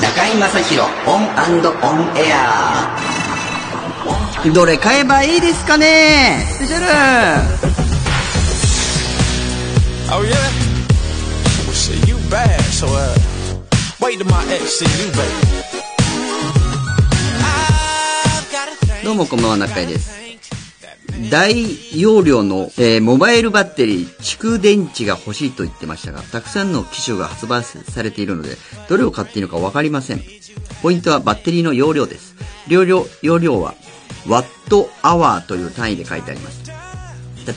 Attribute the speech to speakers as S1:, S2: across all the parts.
S1: 中井正広オンオンエア
S2: どれ買えばいいですかねスペシャル
S3: Oh yeah? Well, shit, you bad, so uh, wait till my ex see you, baby. I've got a thing.
S2: どうもこんばんは、中井です。大容量の、えーモバイルバッテリー、蓄電池が欲しいと言ってましたが、たくさんの機種が発売されているので、どれを買っていいのかわかりません。ポイントはバッテリーの容量です。容量、容量は、ワットアワーという単位で書いてあります。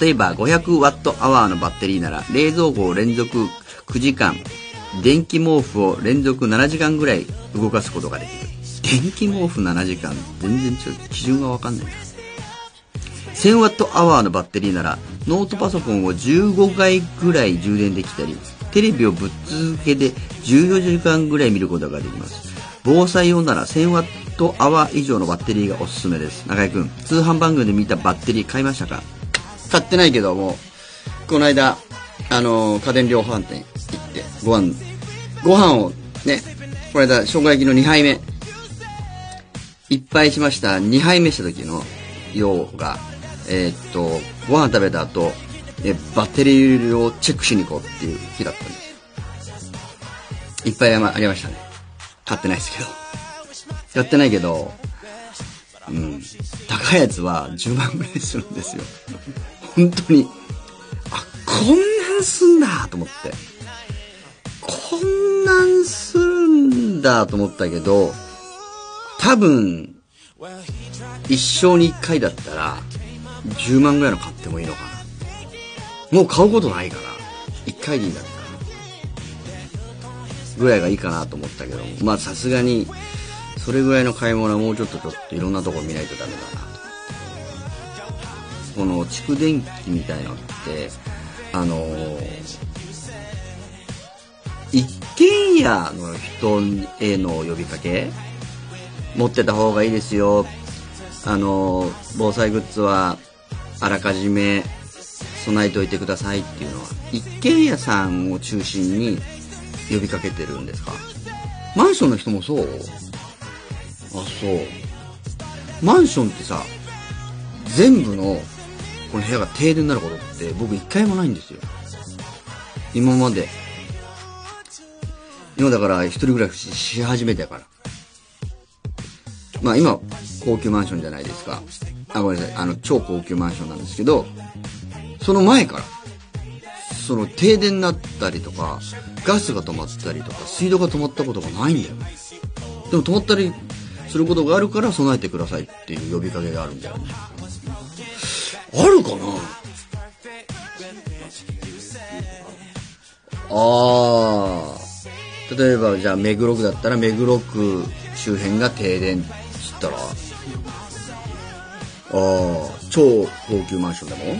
S2: 例えば500ワットアワーのバッテリーなら冷蔵庫を連続9時間電気毛布を連続7時間ぐらい動かすことができる電気毛布7時間全然違う基準がわかんないな1000ワットアワーのバッテリーならノートパソコンを15回ぐらい充電できたりテレビをぶっ続けで14時間ぐらい見ることができます。防災用なら1000ワットアワー以上のバッテリーがおすすめです。中居君通販番組で見たバッテリー買いましたか？買ってないけどもこの間あの家電量販店行ってご飯ご飯をねこの間生姜焼きの2杯目。一杯しました。2杯目した時の量がえーっとご飯食べた後えバッテリーをチェックしに行こうっていう日だったんですいっぱいありましたね。買ってないですけど。やってないけどうん高いやつは10万ぐらいするんですよ。本当に。あこんなんすんだと思って。こんなんするんだと思ったけど多分一生に一回だったら10万ぐらいの買ってもいいのかな。もう買うことないから一回でいいんだったらぐらいがいいかなと思ったけどまあさすがにそれぐらいの買い物はもうちょっとちょっといろんなとこ見ないとダメだなと。この蓄電器みたいのってあのー一軒家の人への呼びかけ？持ってた方がいいですよ。あの防災グッズはあらかじめ備えておいてくださいっていうのは一軒家さんを中心に呼びかけてるんですか？マンションの人もそう？あそう。マンションってさ全部のこの部屋が停電になることって僕一回もないんですよ。今まで。今だから一人暮らしし始めてやから。まあ今高級マンションじゃないですかあごめんなさいあの超高級マンションなんですけどその前からその停電になったりとかガスが止まったりとか水道が止まったことがないんだよでも止まったりすることがあるから備えてくださいっていう呼びかけがあるんだよね。あるかな？ああ例えばじゃあ目黒区だったら目黒区周辺が停電っつったらああ超高級マンション でも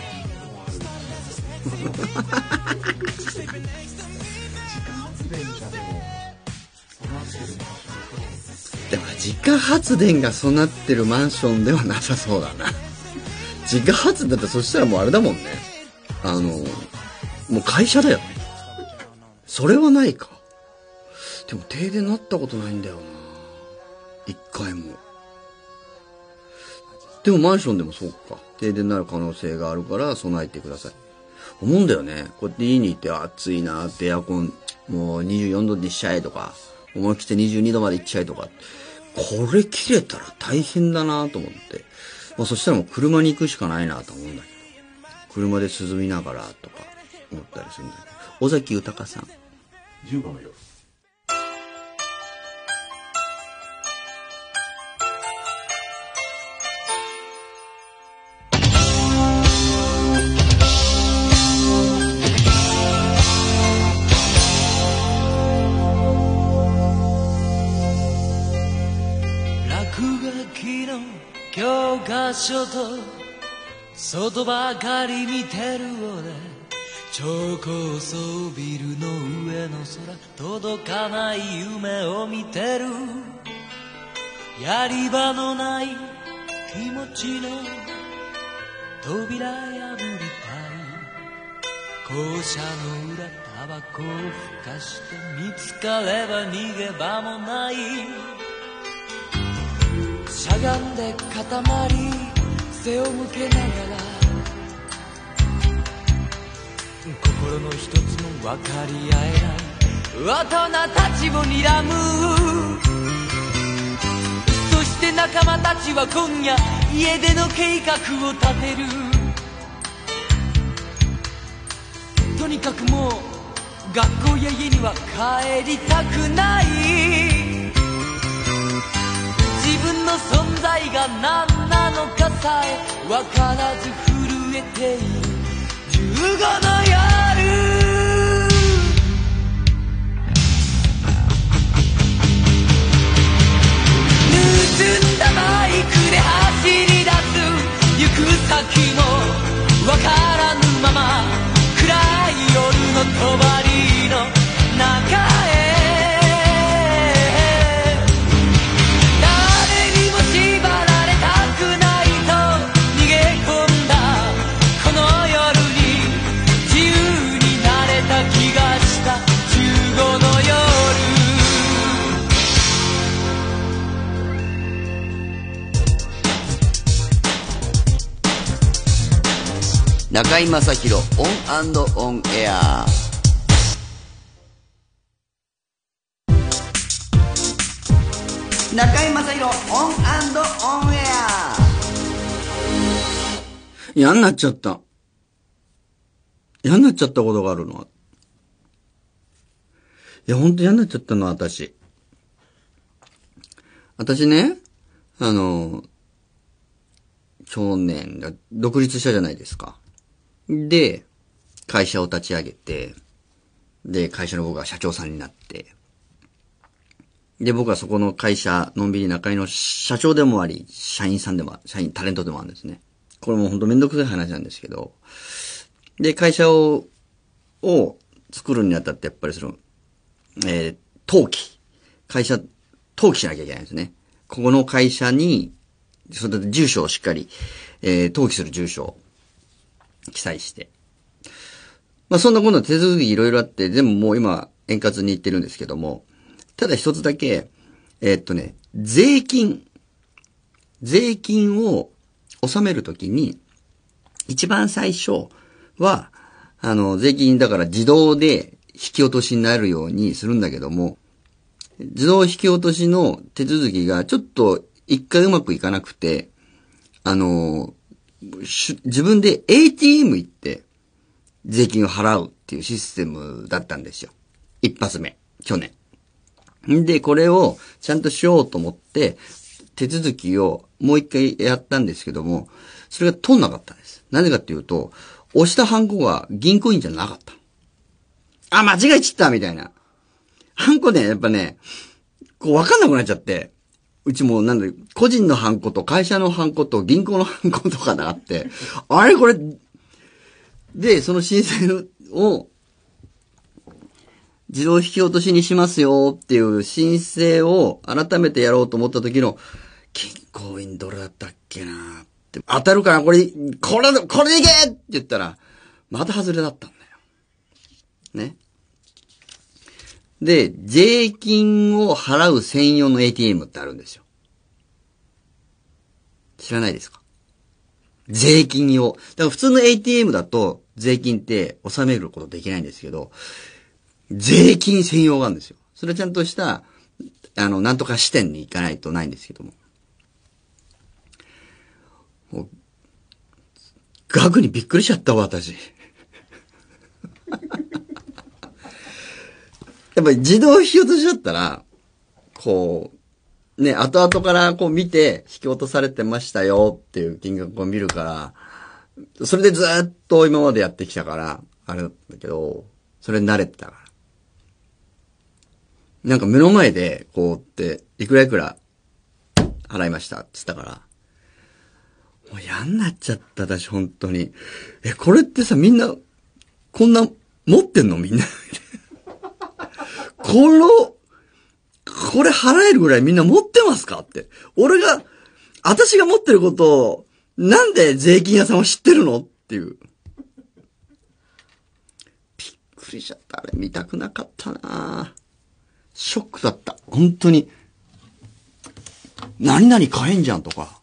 S2: でも自家発電が備ってるマンションではなさそうだな。自家発電だったらそしたらもうあれだもんね。あのもう会社だよ。ねそれはないか。でも停電なったことないんだよな。一回も。でもマンションでもそうか。停電になる可能性があるから備えてください。思うんだよね。こうやって家にいて暑いなってエアコンもう24度にしちゃえとか思い切って22度まで行っちゃえとか。これ切れたら大変だなと思って、まあ、そしたらもう車に行くしかないなと思うんだけど。車で涼みながらとか思ったりするんだけど。尾崎豊さん。
S4: 15の夜
S5: 教科書と外ばかり見てる俺。超高層ビルの上の空届かない夢を見てる。やり場のない気持ちの扉破りたい。校舎の裏タタバコをふかして見つかれば逃げ場もない。しゃがんで固まり背を向けながら心の一つも分かり合えない。大人たちを睨むそして仲間たちは今夜家出の計画を立てる。とにかくもう学校や家には帰りたくない。自分の存在が何なのかえ分からず震えている。15の夜中
S2: 居正広 ON & ON AIR嫌になっちゃった。嫌になっちゃったことがあるの？いや、ほんと嫌になっちゃったの、私。私ね、あの、去年が独立したじゃないですか。で、会社を立ち上げて、で、会社の僕が社長さんになって、で、僕はそこの会社、のんびり中居の社長でもあり、社員さんでも、社員、タレントでもあるんですね。これも本当めんどくさい話なんですけど、で、会社を、を作るにあたってやっぱりその、えー、登記。会社、登記しなきゃいけないんですね。ここの会社に、それで住所をしっかり、えー、登記する住所を記載して。まあそんなこと手続きいろいろあって、全部もう今円滑にいってるんですけども、ただ一つだけ、えっとね、税金、税金を納めるときに、一番最初は、あの、税金だから自動で引き落としになるようにするんだけども、自動引き落としの手続きがちょっと一回うまくいかなくて、あの、自分で ATM 行って税金を払うっていうシステムだったんですよ。一発目、去年。んで、これをちゃんとしようと思って、手続きをもう一回やったんですけども、それが通んなかったんです。なぜかっていうと、押したハンコが銀行員じゃなかった。あ、間違えちったみたいな。ハンコね、やっぱね、こうわかんなくなっちゃって、うちもなんだ個人のハンコと会社のハンコと銀行のハンコとかがあって、あれこれ、で、その申請を、自動引き落としにしますよっていう申請を改めてやろうと思った時の、銀行員どれだったっけなって、当たるかなこれ、これ、これでいけって言ったら、また外れだったんだよ。ね。で、税金を払う専用の ATM ってあるんですよ。知らないですか？税金を。だから普通の ATM だと税金って納めることできないんですけど、税金専用があるんですよ。それはちゃんとした、あの、なんとか支店に行かないとないんですけども。もう額にびっくりしちゃったわ、私。やっぱり自動引き落としだったら、こう、ね、後々からこう見て、引き落とされてましたよっていう金額を見るから、それでずっと今までやってきたから、あれだったけど、それ慣れてたから。なんか目の前で、こうって、いくらいくら払いましたって言ったから、もう嫌になっちゃった、私、本当に。え、これってさ、みんな、こんな、持ってんの？みんな。この、これ払えるぐらいみんな持ってますか？って。俺が、私が持ってることを、なんで税金屋さんは知ってるの？っていう。びっくりしちゃった。あれ見たくなかったなぁショックだった。本当に。何々買えんじゃんとか。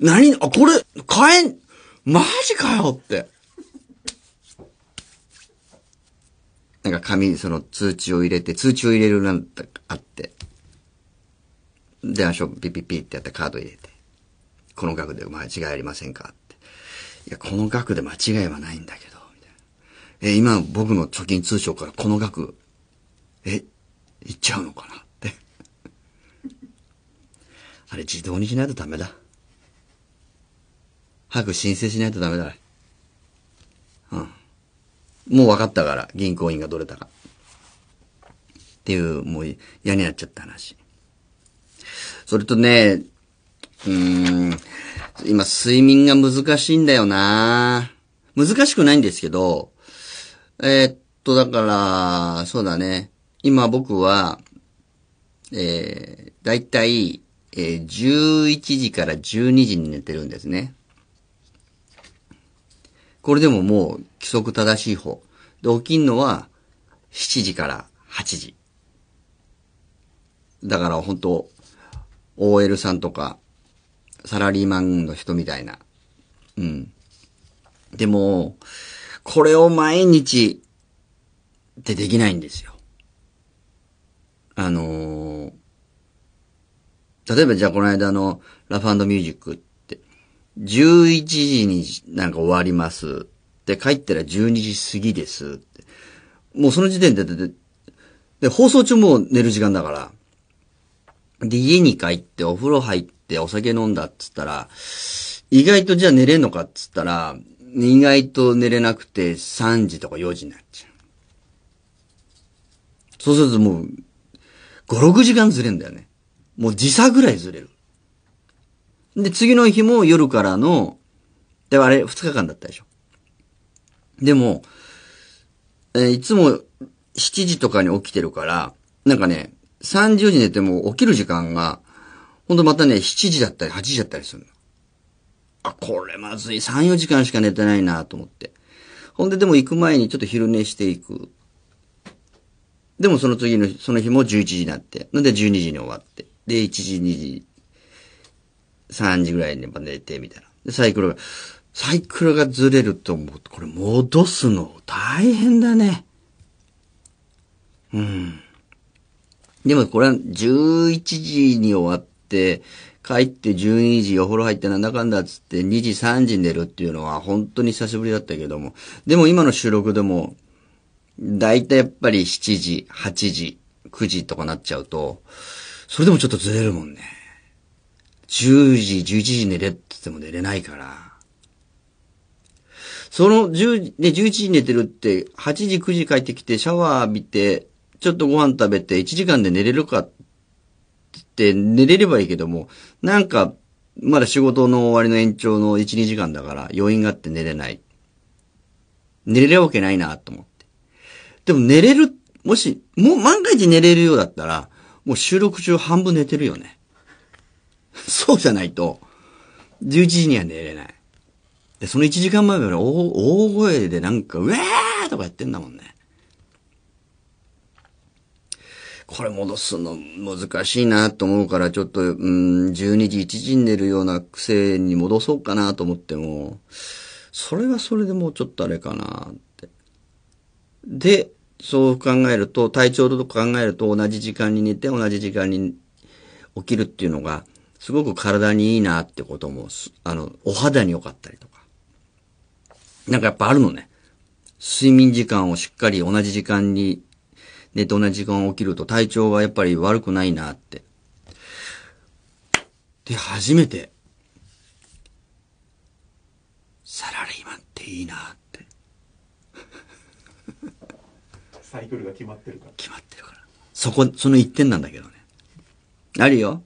S2: 何、あ、これ、買えん、マジかよって。なんか紙にその通知を入れて、通知を入れるなんてあって。電話ショップピピピってやってカード入れて。この額で間違いありませんかって。いや、この額で間違いはないんだけど、え、今僕の貯金通帳からこの額、え、いっちゃうのかなって。あれ自動にしないとダメだ。早く申請しないとダメだ、うん。もう分かったから、銀行員がどれたか。っていう、もう嫌になっちゃった話。それとね、うーん、今睡眠が難しいんだよな難しくないんですけど、えーっと、だから、そうだね。今僕は、えー、だいたい、えー、11時から12時に寝てるんですね。これでももう規則正しい方。で、起きんのは7時から8時。だから本当 OL さんとか、サラリーマンの人みたいな。うん。でも、これを毎日ってできないんですよ。あのー例えばじゃあこの間のラフミュージックって、11時になんか終わります。で、帰ったら12時過ぎですって。もうその時点で、で、でで放送中もう寝る時間だから。で、家に帰ってお風呂入ってお酒飲んだっつったら、意外とじゃあ寝れんのかっつったら、意外と寝れなくて3時とか4時になっちゃう。そうするともう、5、6時間ずれんだよね。もう時差ぐらいずれる。で、次の日も夜からの、で、あれ、2日間だったでしょ。でも、えーいつも7時とかに起きてるから、なんかね、3時4時寝ても起きる時間が、ほんとまたね、7時だったり8時だったりするの。あ、これまずい。3、4時間しか寝てないなと思って。ほんででも行く前にちょっと昼寝していく。でもその次の日、その日も11時になって。なんで12時に終わって。で、1時、2時、3時ぐらいに寝て、みたいな。で、サイクルが、サイクルがずれると思う、これ戻すの大変だね。うん。でもこれは11時に終わって、帰って12時お風呂入ってなんだかんだっつって2時3時に寝るっていうのは本当に久しぶりだったけども。でも今の収録でも、だいたいやっぱり7時、8時、9時とかなっちゃうと、それでもちょっとずれるもんね。10時、11時寝れって言っても寝れないから。その10、ね、11時寝てるって、8時、9時帰ってきてシャワー浴びて、ちょっとご飯食べて1時間で寝れるかって寝れればいいけども、なんか、まだ仕事の終わりの延長の1、2時間だから余韻があって寝れない。寝れるわけないなと思って。でも寝れる、もし、もう万が一寝れるようだったら、もう収録中半分寝てるよね。そうじゃないと、11時には寝れない。で、その1時間前から大大声でなんか、うわーとかやってんだもんね。これ戻すの難しいなと思うから、ちょっと、うん、12時、1時に寝るような癖に戻そうかなと思っても、それはそれでもうちょっとあれかな。で、そう考えると、体調と考えると同じ時間に寝て同じ時間に起きるっていうのが、すごく体にいいなってことも、あの、お肌に良かったりとか。なんかやっぱあるのね。睡眠時間をしっかり同じ時間に寝て同じ時間起きると体調がやっぱり悪くないなって。で、初めて、サラリーマンっていいなって
S4: サイクルが決まってるから。
S2: 決まってるから。そこ、その一点なんだけどね。あるよ。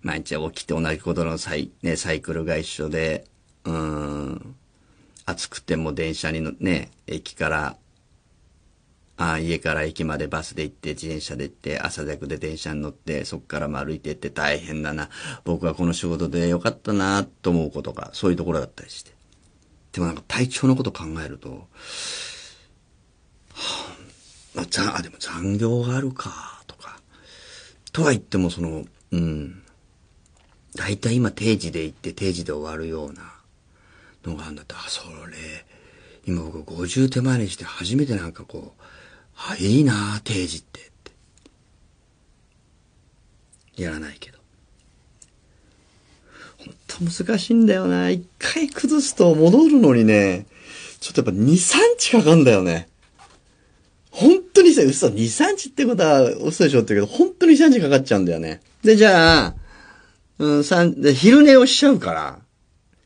S2: 毎日起きて同じことのサイ,、ね、サイクルが一緒で、うん、暑くても電車にのね、駅から、あ家から駅までバスで行って、自転車で行って、朝逆で電車に乗って、そこからも歩いてって大変だな。僕はこの仕事でよかったなと思うことが、そういうところだったりして。でもなんか体調のこと考えると、まあ、ざあでも残業があるか、とか。とは言ってもその、うん。大体今定時で行って定時で終わるようなのがあるんだったら、あそれ、今僕50手前にして初めてなんかこう、あ、いいな定時って、やらないけど。ほんと難しいんだよな。一回崩すと戻るのにね、ちょっとやっぱ2、3日かかんだよね。本当にさ、嘘、2、3日ってことは嘘でしょって言うけど、本当に2、3日かかっちゃうんだよね。で、じゃあ、うん、三で、昼寝をしちゃうから、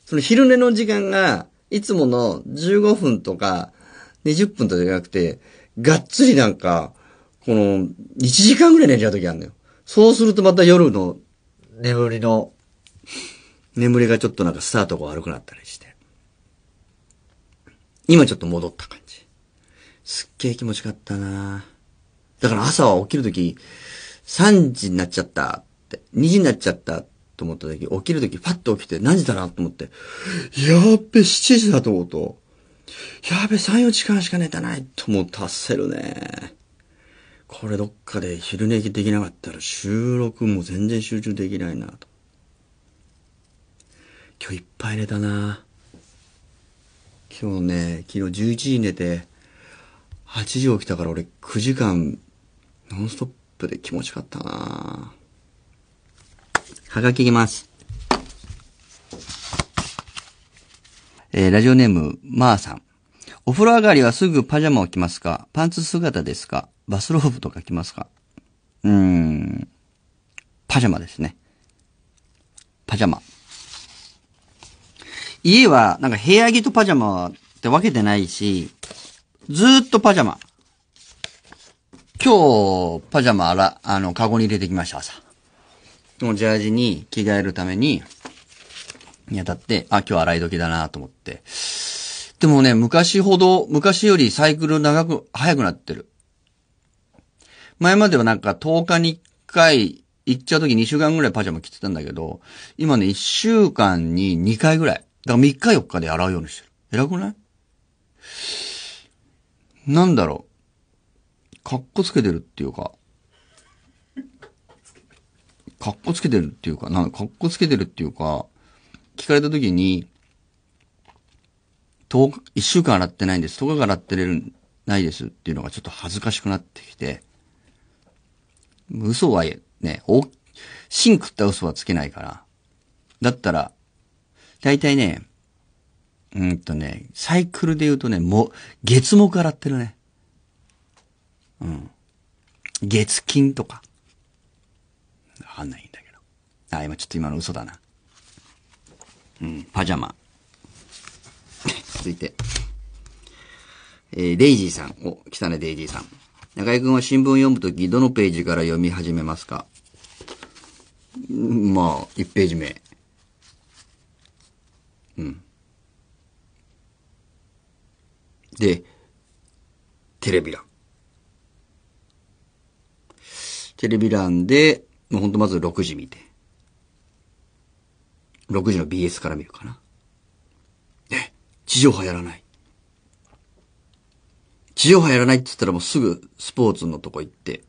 S2: その昼寝の時間が、いつもの15分とか20分とかじゃなくて、がっつりなんか、この、1時間ぐらい寝ちゃう時あるのよ。そうするとまた夜の眠りの、眠りがちょっとなんかスタートが悪くなったりして。今ちょっと戻った感じ。すっげえ気持ちよかったなだから朝は起きるとき、3時になっちゃったって、2時になっちゃったと思ったとき、起きるとき、パッと起きて何時だなと思って、やっべ、7時だと思うと、やべ、3、4時間しか寝たないと思うと達せるね。これどっかで昼寝できなかったら収録も全然集中できないなと。今日いっぱい寝たな今日ね、昨日11時寝て、8時起きたから俺9時間ノンストップで気持ちよかったなはがきいきます。えーラジオネーム、まーさん。お風呂上がりはすぐパジャマを着ますか？パンツ姿ですか？バスローブとか着ますか？うーん。パジャマですね。パジャマ。家は、なんか部屋着とパジャマって分けてないし、ずーっとパジャマ。今日、パジャマあら、あの、カゴに入れてきました、朝。もジャージに着替えるために、にあたって、あ、今日洗い時だなと思って。でもね、昔ほど、昔よりサイクル長く、早くなってる。前まではなんか10日に1回、行っちゃう時2週間ぐらいパジャマ着てたんだけど、今ね、1週間に2回ぐらい。だから3日4日で洗うようにしてる。偉くない？なんだろう。かっこつけてるっていうか、かっこつけてるっていうか、なんかかっこつけてるっていうか、聞かれた時に、10日、1週間洗ってないんです。10日から洗ってれる、ないですっていうのがちょっと恥ずかしくなってきて、嘘はね、お、シンクった嘘はつけないから。だったら、大体ね、うんとね、サイクルで言うとね、も、月木洗ってるね。うん。月金とか。わかんないんだけど。あ、今ちょっと今の嘘だな。うん、パジャマ。続いて。えー、レイジーさん。お、来たね、レイジーさん。中井くんは新聞読むとき、どのページから読み始めますか？まあ、1ページ目。うん。で、テレビ欄。テレビ欄で、もうほんとまず6時見て。6時の BS から見るかな。え、地上波やらない。地上波やらないって言ったらもうすぐスポーツのとこ行って、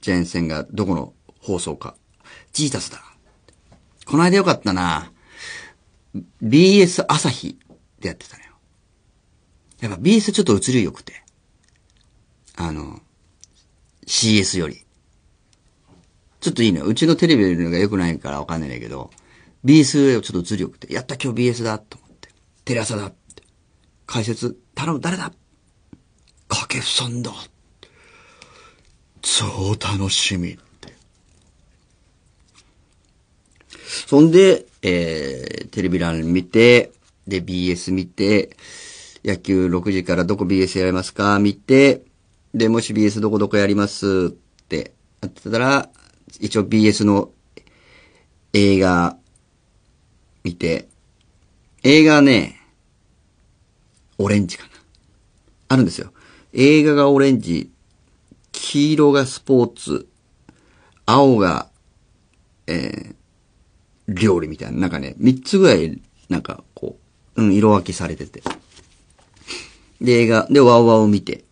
S2: ジャイアンがどこの放送か。ジータスだ。この間よかったな。BS 朝日でやってたのよ。やっぱ BS ちょっと映り良くて。あの、CS より。ちょっといいのよ。うちのテレビが良くないからわかんないけど、BS ちょっと映り良くて、やった今日 BS だと思って。テレ朝だって。解説、頼む、誰だ？掛布さんだ。超楽しみって。そんで、えー、テレビ欄見て、で、BS 見て、野球6時からどこ BS やりますか？見て、で、もし BS どこどこやりますってやってたら、一応 BS の映画見て、映画ね、オレンジかな。あるんですよ。映画がオレンジ、黄色がスポーツ、青が、えー、料理みたいな、なんかね、三つぐらい、なんかこう、うん、色分けされてて。で、映画、で、ワウワウを見て、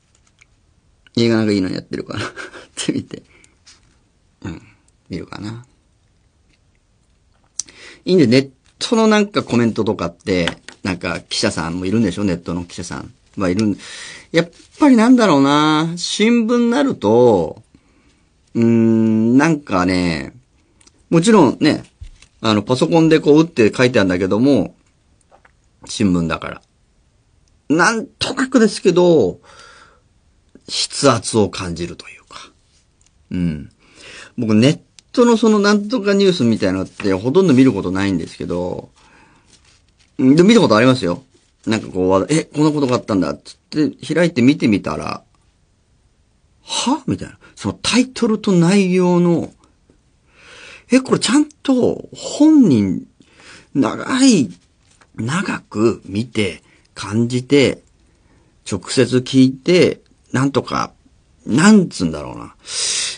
S2: 映画なんかいいのやってるかな って見て、うん、見るかな。いいんで、ネットのなんかコメントとかって、なんか記者さんもいるんでしょ？ネットの記者さん。まあいるん、やっぱりなんだろうな。新聞になると、うーん、なんかね、もちろんね、あの、パソコンでこう打って書いてあるんだけども、新聞だから。なんとなくですけど、筆圧を感じるというか。うん。僕ネットのそのなんとかニュースみたいなのってほとんど見ることないんですけど、で、見たことありますよ。なんかこう、え、こんなことがあったんだっつって開いて見てみたら、は？みたいな。そのタイトルと内容の、え、これちゃんと本人、長い、長く見て、感じて、直接聞いて、なんとか、なんつうんだろうな。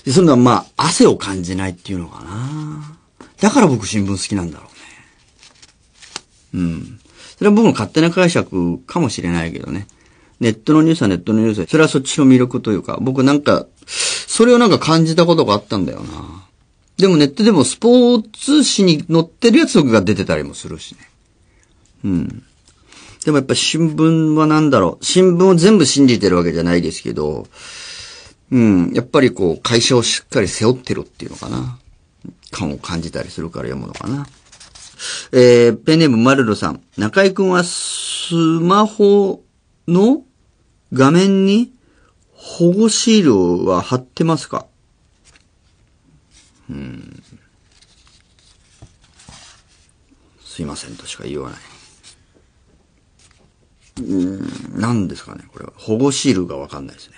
S2: でそんな、まあ、汗を感じないっていうのかな。だから僕新聞好きなんだろうね。うん。それは僕の勝手な解釈かもしれないけどね。ネットのニュースはネットのニュースで、それはそっちの魅力というか、僕なんか、それをなんか感じたことがあったんだよな。でもネットでもスポーツ紙に載ってるやつが出てたりもするしね。うん。でもやっぱ新聞はなんだろう。新聞を全部信じてるわけじゃないですけど、うん。やっぱりこう、会社をしっかり背負ってるっていうのかな。感を感じたりするから読むのかな。えー、ペンネームマルロさん。中井くんはスマホの画面に保護シールは貼ってますか？うん。すいませんとしか言わない。うん、何ですかねこれは。保護シールがわかんないですね。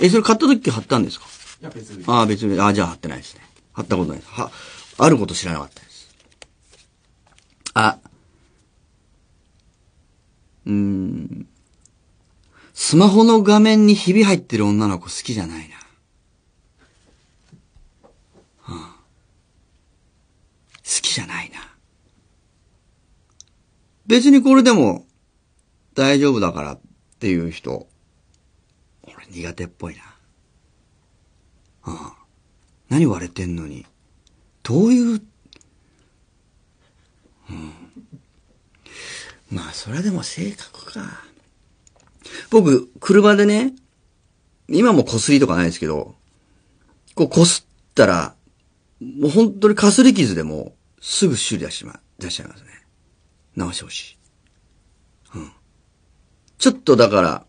S2: え、それ買った時貼ったんですか？
S4: いや、別に。
S2: ああ、別に、ああ、じゃあ貼ってないですね。貼ったことないです。は、あること知らなかったです。あ、うーん。スマホの画面にひび入ってる女の子好きじゃないな。はあ好きじゃないな。別にこれでも大丈夫だからっていう人、俺苦手っぽいな。ああ何割れてんのに、どういう、うん。まあ、それでも性格か。僕、車でね、今もこすりとかないですけど、こうこすったら、もう本当にかすり傷でも、すぐ修理出しま、出しちゃいますね。直してほしい。うん。ちょっとだから、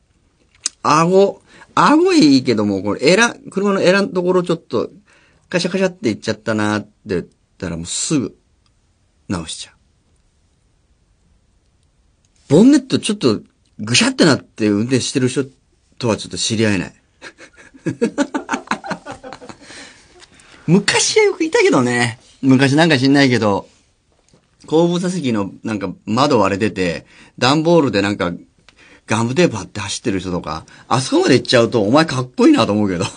S2: 顎、顎いいけども、これ、エラ、車のエラのところちょっと、カシャカシャっていっちゃったなって言ったらもうすぐ、直しちゃう。ボンネットちょっと、ぐしゃってなって運転してる人とはちょっと知り合えない。昔はよくいたけどね。昔なんか知んないけど、後部座席のなんか窓割れてて、段ボールでなんかガムテープ貼って走ってる人とか、あそこまで行っちゃうとお前かっこいいなと思うけど。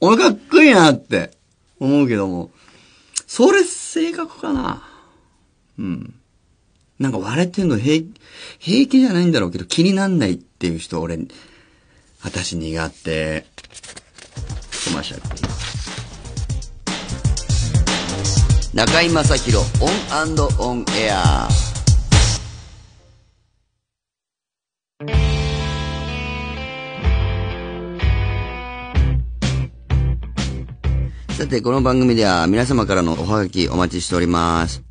S2: お前かっこいいなって思うけども、それ性格かなうん。なんか割れてんの平、平気じゃないんだろうけど気になんないっていう人俺、私苦手。コマーシャル。中居正広 ON & ON AIR さて、この番組では皆様からのおはがきお待ちしております。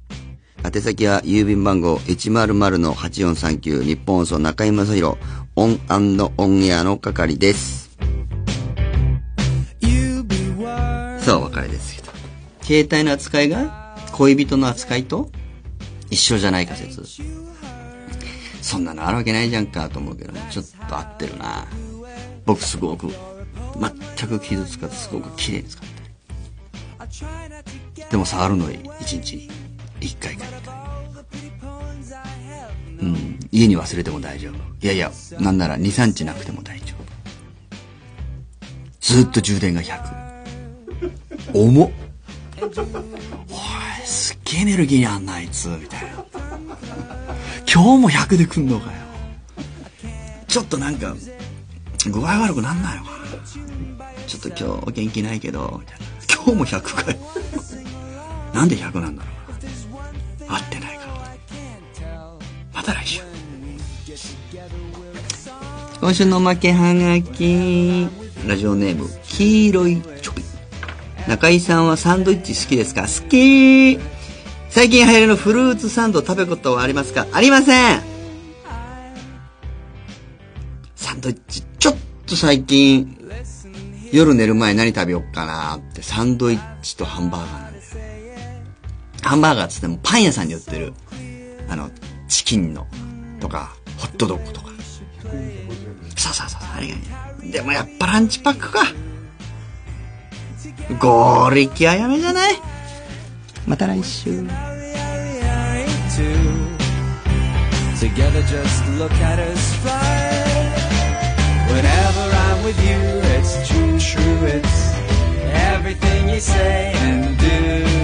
S2: 宛先は郵便番号100-8439日本放送中居正広 ON & ON AIR の係です。さあ、お別れ。携帯の扱いが恋人の扱いと一緒じゃないか説。そんなのあるわけないじゃんかと思うけどね。ちょっと合ってるな。僕すごく、全く傷つかずすごく綺麗に使ってる。でも触るの一日に一回か二回。うん。家に忘れても大丈夫。いやいや、なんなら2、3日なくても大丈夫。ずっと充電が100。重っ。おい、すっげえエネルギーあんな、あいつ、みたいな。今日も100で来んのかよ。ちょっとなんか、具合悪くなんないのかな。ちょっと今日元気ないけど、みたいな。今日も100かよ。なんで100なんだろうな。合ってないから。また来週。今週のおまけはがき。ラジオネーム、黄色い。中井さんはサンドイッチ好きですか？好き最近流行りのフルーツサンド食べことはありますか？ありませんサンドイッチ、ちょっと最近、夜寝る前何食べよっかなって、サンドイッチとハンバーガーなんだよ。ハンバーガーっつってもパン屋さんに売ってる、あの、チキンの、とか、ホットドッグとか。そうそうそう、あれがいい？でもやっぱランチパックか。合力はやめじゃないまた来週。
S3: Together just look at us fly Whenever I'm with you it's true, true It's everything you say and